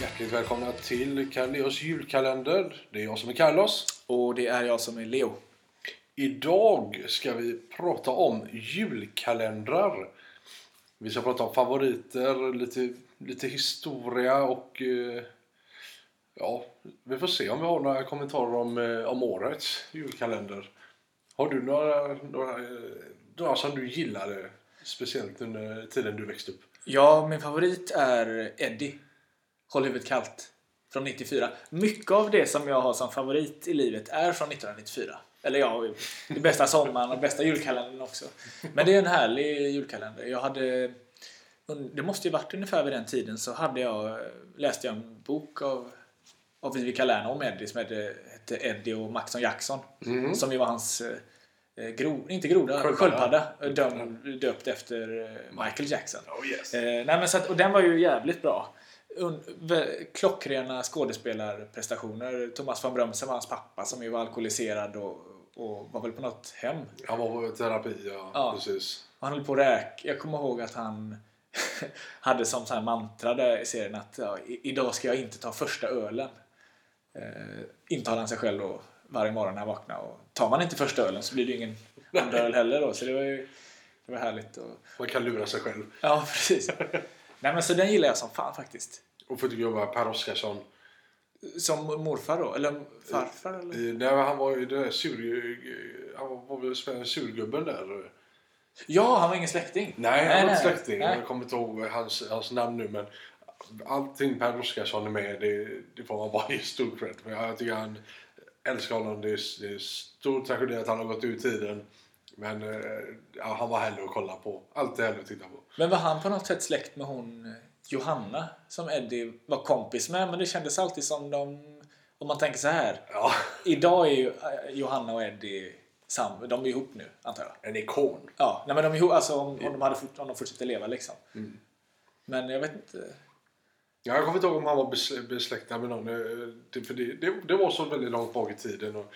hjärtligt välkomna till Carleos julkalender. Det är jag som är Carlos. Och det är jag som är Leo. Idag ska vi prata om julkalendrar. Vi ska prata om favoriter, lite, lite historia och eh, ja, vi får se om vi har några kommentarer om, eh, om årets julkalender. Har du några, några, några som du gillade speciellt under tiden du växte upp? Ja, min favorit är Eddie. Håll huvudet kallt. Från 94. Mycket av det som jag har som favorit i livet är från 1994. Eller ja, det bästa sommaren och bästa julkalendern också. Men det är en härlig julkalender. Jag hade... Det måste ju varit ungefär vid den tiden så hade jag, läste jag en bok av, av Vivi Kalerna om Eddie som hette, hette Eddie och Maxon Jackson. Mm. Som ju var hans eh, gro, inte groda, Sköldpadda. döpt efter eh, Michael Jackson. Oh yes. Eh, nej men så att, och den var ju jävligt bra. Klockrena skådespelarprestationer. Thomas von Brömsen var hans pappa som ju var alkoholiserad och, och var väl på något hem. Han var på terapi, ja. Ja. Precis. Och han höll på att räk. Jag kommer ihåg att han hade som så här mantra där i serien att ja, idag ska jag inte ta första ölen. Eh, intalar han sig själv då varje morgon när han vaknar. Och tar man inte första ölen så blir det ju ingen andra öl heller då. Så det var ju det var härligt. Och, Man kan lura sig själv. ja, precis. Nej men så den gillar jag som fan faktiskt. Och att jobba Per Oscarsson. Som morfar då? Eller farfar? Eller? Eh, Nej, men han var ju den där sur... Han var väl surgubben där. Ja, han var ingen släkting. Nej, han var inte släkting. nej. Jag kommer inte ihåg hans, hans namn nu men allting Per Oscarsson är med det, det får man bara ge stor cred för. Jag tycker han älskar honom. Det är, det är stor tragedi att han har gått ur tiden. Men eh, ja, han var härlig att kolla på. Alltid härlig att titta på. Men var han på något sätt släkt med hon eh, Johanna som Eddie var kompis med? Men det kändes alltid som de... Om man tänker så här. Ja, Idag är ju eh, Johanna och Eddie sam, de är ihop nu, antar jag. en ikon. Ja, nej, men de är ihop, alltså om, om, de hade, om de fortsätter leva liksom. Mm. Men jag vet inte. Ja, jag kommer inte ihåg om han var besl- besläktad med någon. Det, för det, det, det var så väldigt långt bak i tiden. Och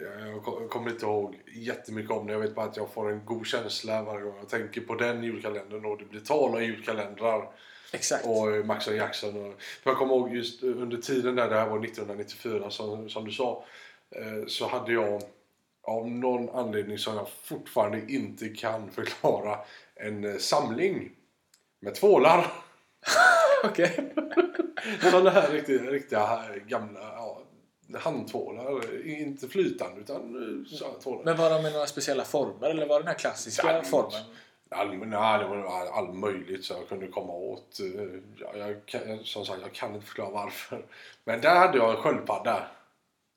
jag ko- kommer inte ihåg jättemycket om det. Jag vet bara att jag får en god känsla varje gång jag tänker på den julkalendern. Och det blir tal om julkalendrar. Exakt. Och eh, Max och Jackson. Och, för jag kommer ihåg just under tiden där det här var 1994 som, som du sa. eh, Så hade jag av någon anledning som jag fortfarande inte kan förklara en eh, samling med tvålar. Okej. Sådana här riktiga, riktiga gamla ja, handtvålar. Inte flytande utan eh, sådana tvålar. Men var de i några speciella former eller var det den här klassiska Ja, formen? All, nej, det var all, all möjligt så jag kunde komma åt. eh, Ja, jag, kan- som sagt, jag kan inte förklara varför. Men där hade jag en sköldpadda.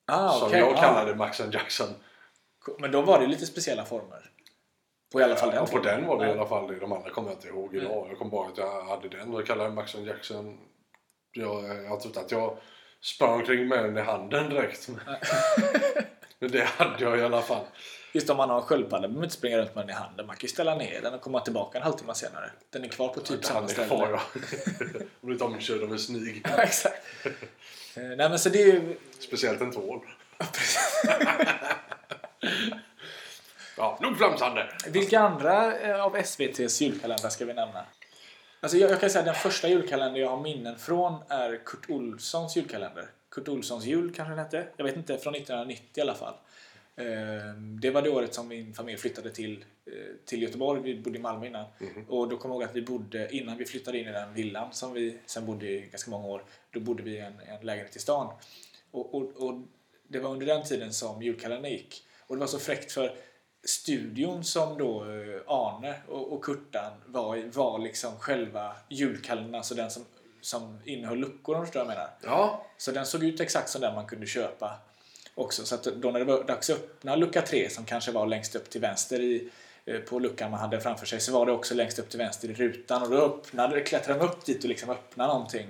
Ah, som okej. jag Ah. kallade Max and Jackson. Men då var det lite speciella former. På i alla fall Ja, den på den var det i Ja. alla fall det. De andra kommer jag inte ihåg idag. Jag kommer bara att jag hade den och jag kallade Max Jackson. Jag, jag trodde att jag sprang omkring med den i handen direkt. Men det hade jag i alla fall. Just om man har en sköldpadda behöver man inte springa runt med den i handen. Man kan ju ställa ner den och komma tillbaka en halvtimme senare. Den är kvar på typ samma Han är ställe. kvar ja. Och blivit omkörd av en snig. Ja, Exakt. Eh, Nej men så det är ju... Speciellt en tvål. ja, nog flamsande. Vilka andra eh, av SVTs julkalendrar ska vi nämna? Alltså jag, jag kan säga att den första julkalender jag har minnen från är Kurt Olssons julkalender. Kurt Olssons jul kanske den hette. Jag vet inte, från 1990 i alla fall. Eh, Det var det året som min familj flyttade till, eh, till Göteborg. Vi bodde i Malmö innan. Och då kommer jag ihåg att vi bodde, innan vi flyttade in i den villan som vi sen bodde i ganska många år, då bodde vi i en, en lägenhet i stan. Och, och, och det var under den tiden som julkalendern gick. Och det var så fräckt för studion som då eh, Arne och, och Kurtan var i var liksom själva julkalendern, alltså den som, som innehöll luckor om du förstår vad jag menar. Ja, Så den såg ut exakt som den man kunde köpa också. Så att då när det var dags att öppna lucka 3 som kanske var längst upp till vänster i, eh, på luckan man hade framför sig så var det också längst upp till vänster i rutan och då öppnade, klättrade de upp dit och liksom öppnade någonting.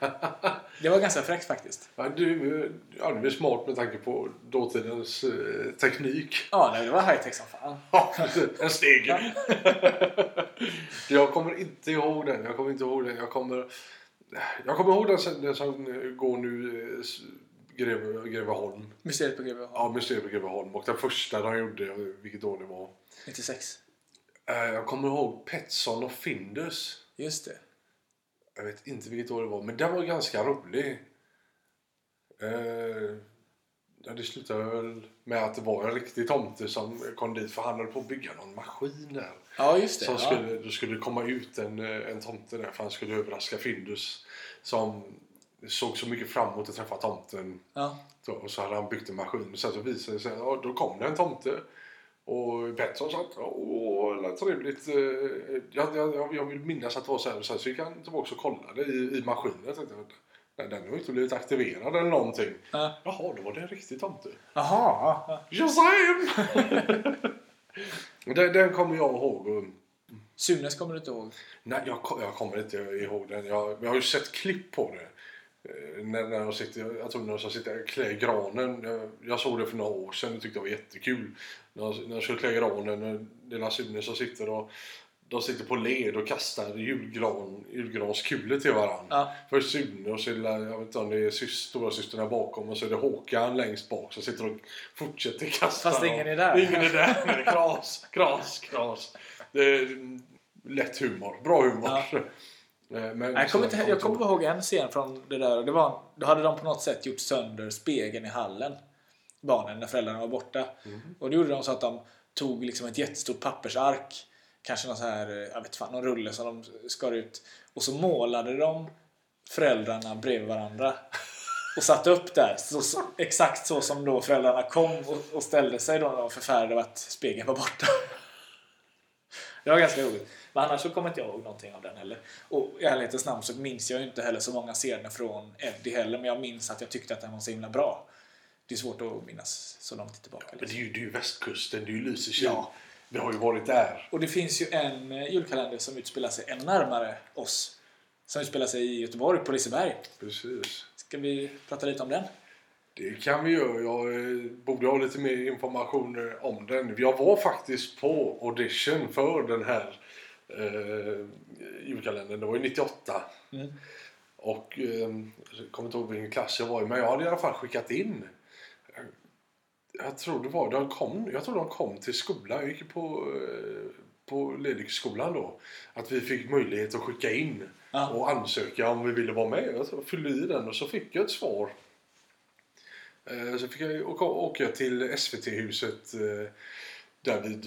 Det var ganska fräckt faktiskt. ja, du, ja, du är smart med tanke på dåtidens eh, teknik. Ja, nej, det var high-tech som fan. Ja, en steg. jag kommer inte ihåg den. Jag kommer inte ihåg den. Jag kommer, jag kommer ihåg den, som- den som går nu eh, Greve, Greveholm. Mysteriet på Greveholm. Ja, Mysteriet på Greveholm. Och den första de gjorde, vilket år det var. 96. Eh, Jag kommer ihåg Petson och Findus. Just det. Jag vet inte vilket år det var, men den var ganska rolig. Eh, ja, det slutade väl med att det var en riktig tomte som kom dit för han höll på att bygga någon maskin där. Ja, just det. Som ja. skulle, då skulle det komma ut en, eh, en tomte där för han skulle överraska Findus som såg så mycket fram emot att träffa tomten. Ja. Så, och så hade han byggt en maskin och sen så visade det sig att då kom det en tomte. Och Pettersson sa att åh, vad trevligt. eh, Jag, jag, jag vill minnas att det var så här. Och sen så gick han tillbaka och kollade i, i maskinen. Jag tänkte, nej, den har inte blivit aktiverad eller någonting. Ja. Jaha, då var det en riktig tomte. Jaha. ja. Shazam! den, den kommer jag ihåg. Och, Sunes kommer du inte ihåg? nej, jag, jag kommer inte ihåg den. Jag, jag har ju sett klipp på det. Eh, När, när de sitter, jag tror när de sitter klä granen. Jag, jag såg det för några år sedan och tyckte det var jättekul. När, de- när de skulle klä granen, när lilla Sune som sitter och de sitter på led och kastar julgran, julgranskulor till varandra. Ja. Först Sune och så är det, jag vet inte om det är sys, stora systern bakom och så är det Håkan längst bak som sitter och fortsätter kasta. Fast ingen är där. Ingen är där. Nej, Kras, kras, kras. Det är lätt humor. Bra humor. Ja. Eh, Men, Jag kommer, inte, jag kommer ihåg en scen från det där. Det var, då hade de på något sätt gjort sönder spegeln i hallen. Barnen, när föräldrarna var borta. Och då gjorde de så att de tog liksom ett jättestort pappersark. Kanske någon så här, eh, jag vet fan, någon rulle som de skar ut. Och så målade de föräldrarna bredvid varandra. Och satte upp där. Så, så, exakt så som då föräldrarna kom och, och ställde sig då när de var förfärade över att spegeln var borta. Det var ganska roligt. Men annars så kommer inte jag ihåg någonting av den heller. Och i ärlighetens namn så minns jag ju inte heller så många scener från Eddie heller. Men jag minns att jag tyckte att den var så himla bra. Det är svårt att minnas så långt tillbaka. Men Liksom. det är ju, det är ju västkusten, det är ju Lysekil. Ja. Vi har ju varit där. Och det finns ju en eh, julkalender som utspelar sig ännu närmare oss. Som utspelar sig i Göteborg, på Liseberg. Precis. Ska vi prata lite om den? Det kan vi göra. Jag eh, borde ha lite mer information eh, om den. Jag var faktiskt på audition för den här eh, julkalendern. Det var ju 98. Mm. Och eh, jag kommer inte ihåg vilken klass jag var i, men jag hade i alla fall skickat in. Jag tror det var, de kom, jag tror de kom till skolan. Jag gick på, eh, på Ledviksskolan då. Att vi fick möjlighet att skicka in Ja. och ansöka om vi ville vara med. Jag fyllde i den och så fick jag ett svar. Eh, Så fick jag åka, åka till SVT-huset eh, där vid,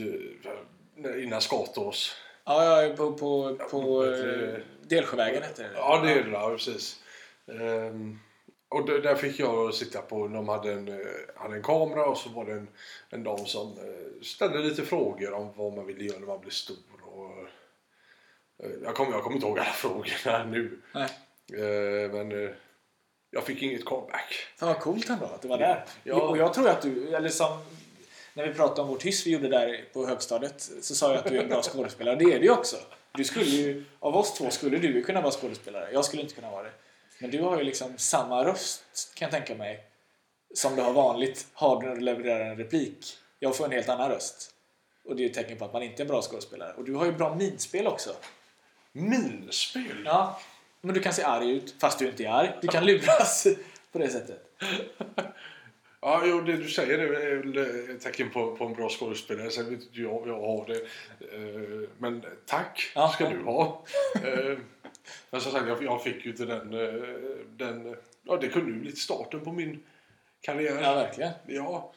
eh, innan Skatås. Ja, ja på, på, på Vet du- eh, Delsjövägen heter det. Ja, det är det. Ja, precis. Ehm, och där, fick jag sitta på, de hade en, eh, hade en kamera och så var det en, en dam som eh, ställde lite frågor om vad man ville göra när man blev stor. Och, eh, jag, kommer, jag kommer inte ihåg alla frågorna nu. Nej. Eh, men eh, jag fick inget callback. Fan vad coolt ändå att du var där. Ja. Och jag tror att du, eller som när vi pratade om vårt hyss vi gjorde där på högstadiet så sa jag att du är en bra skådespelare. Det är du också. Du skulle ju, av oss två skulle du ju kunna vara skådespelare. Jag skulle inte kunna vara det. Men du har ju liksom samma röst kan jag tänka mig som du har vanligt har du när du levererar en replik. Jag får en helt annan röst. Och det är ett tecken på att man inte är en bra skådespelare. Och du har ju bra minspel också. Minspel? Ja, men du kan se arg ut fast du inte är arg. Du kan luras på det sättet. Ja, jo, det du säger är väl ett tecken på, på en bra skådespelare. Sen vet inte jag jag har det. Eh, Men tack Ja. ska du ha. Eh, Men som sagt, jag, jag fick ju inte den, eh, den... Ja, det kunde ju blivit starten på min karriär. Ja, verkligen. Ja.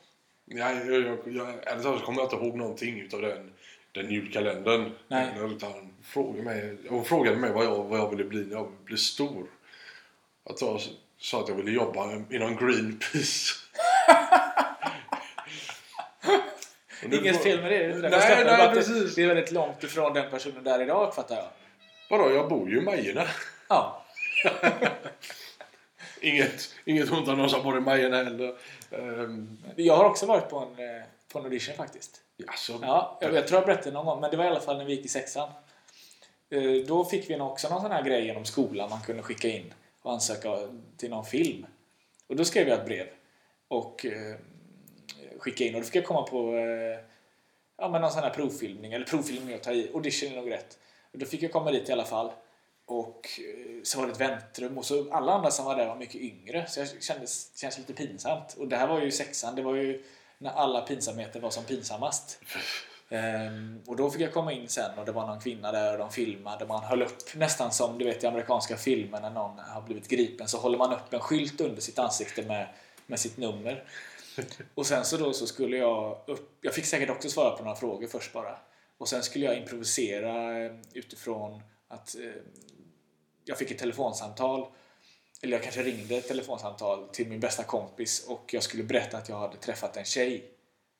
Ja, jag, jag, jag, ärligt talat kommer jag inte ihåg någonting utav den, den julkalendern. Nej. Utan frågade mig, hon frågade mig vad jag, vad jag ville bli när jag blev stor. Att jag sa att jag ville jobba inom Greenpeace. Och nu- Inget fel med det. det är Nej, nej, precis. Det är väldigt långt ifrån den personen där idag, fattar jag. Vadå, jag bor ju i Majorna. Ja. Inget, inget ont om någon som bor i Majorna heller. Um, Jag har också varit på en, eh, på en audition faktiskt. alltså, Ja, jag, jag tror jag berättade någon gång, men det var i alla fall när vi gick i sexan. Eh, Då fick vi också någon sån här grej genom skolan man kunde skicka in och ansöka till någon film. Och då skrev jag ett brev och eh, skicka in och då fick jag komma på eh, ja, men någon sån här provfilmning, eller provfilmning att ta i, audition är nog rätt. Och då fick jag komma dit i alla fall. Och eh, så var det ett väntrum och så alla andra som var där var mycket yngre så jag kände det känns lite pinsamt. Och det här var ju sexan, det var ju när alla pinsamheter var som pinsammast. Ehm, och då fick jag komma in sen och det var någon kvinna där och de filmade. Man höll upp nästan som du vet i amerikanska filmer när någon har blivit gripen så håller man upp en skylt under sitt ansikte med, med sitt nummer. Och sen så då så skulle jag upp, jag fick säkert också svara på några frågor först bara. Och sen skulle jag improvisera eh, utifrån att eh, jag fick ett telefonsamtal eller jag kanske ringde ett telefonsamtal till min bästa kompis och jag skulle berätta att jag hade träffat en tjej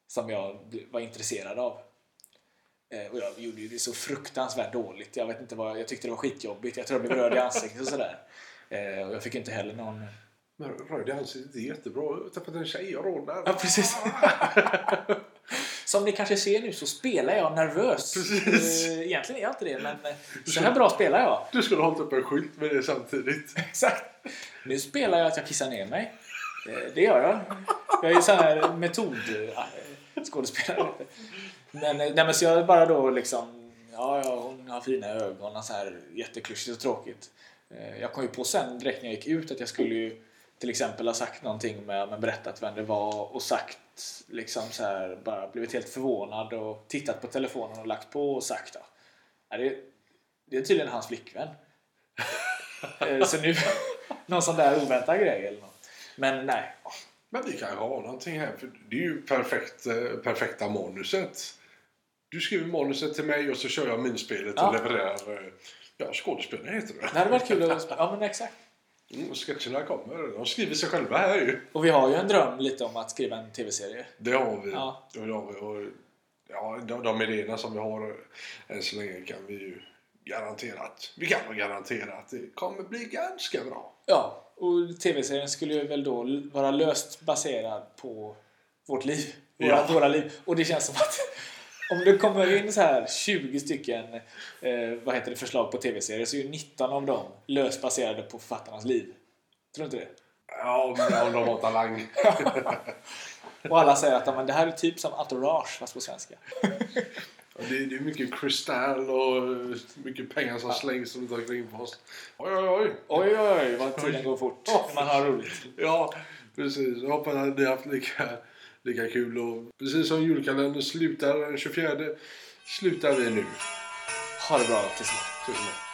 som jag var intresserad av. Eh, och jag gjorde ju det så fruktansvärt dåligt. Jag vet inte vad, jag tyckte det var skitjobbigt. Jag tror jag blev röd i ansiktet och sådär. Eh, och jag fick inte heller någon... Men röd i ansiktet är jättebra. Jag träffat en tjej och rånar. Ja, precis. Som ni kanske ser nu så spelar jag nervös. Precis. Eh, Egentligen är jag inte det, men eh, så här bra spelar jag. Du skulle ha hållit upp en skylt med det samtidigt. Exakt. Nu spelar jag att jag kissar ner mig. Eh, Det gör jag. Jag är ju sån här metodskådespelare. Men, nej, men så jag bara då liksom... Ja, ja, hon har fina ögon och så här jätteklyschigt och tråkigt. Jag kom ju på sen direkt när jag gick ut att jag skulle ju till exempel ha sagt någonting med, med berättat vem det var och sagt liksom så här bara blivit helt förvånad och tittat på telefonen och lagt på och sagt. Ja, det, det är tydligen hans flickvän. Eh, så nu, någon sån där oväntad grej eller något. Men nej. Men vi kan ha någonting här. För det är ju perfekt, eh, perfekta manuset. Du skriver manuset till mig och så kör jag minspelet Ja. och levererar. eh, Ja, skådespelare heter det. Det hade varit kul att... Ja men exakt. Mm, sketcherna kommer. De skriver sig själva här ju. Och vi har ju en dröm lite om att skriva en tv-serie. Det har vi. Ja. Och det har vi. Och, ja, de, de idéerna som vi har än så länge kan vi ju garanterat. Vi kan garantera att det kommer bli ganska bra. Ja, och tv-serien skulle ju väl då vara löst baserad på vårt liv. Våra, Ja. våra liv. Och det känns som att om det kommer in så här 20 stycken eh, vad heter det, förslag på tv-serier så är ju 19 av dem löst baserade på författarnas liv. Tror du inte det? Ja, om, de har talang. Och alla säger att men det här är typ som entourage fast på svenska. Det, det är mycket kristall och mycket pengar som slängs runt omkring på oss. Oj, oj, oj. Oj, oj, vad tiden går fort. Man har roligt. Ja, precis. Jag hoppas att ni har haft lika, lika kul. Och precis som julkalendern slutar den 24 slutar vi nu. Ha det bra tills snart.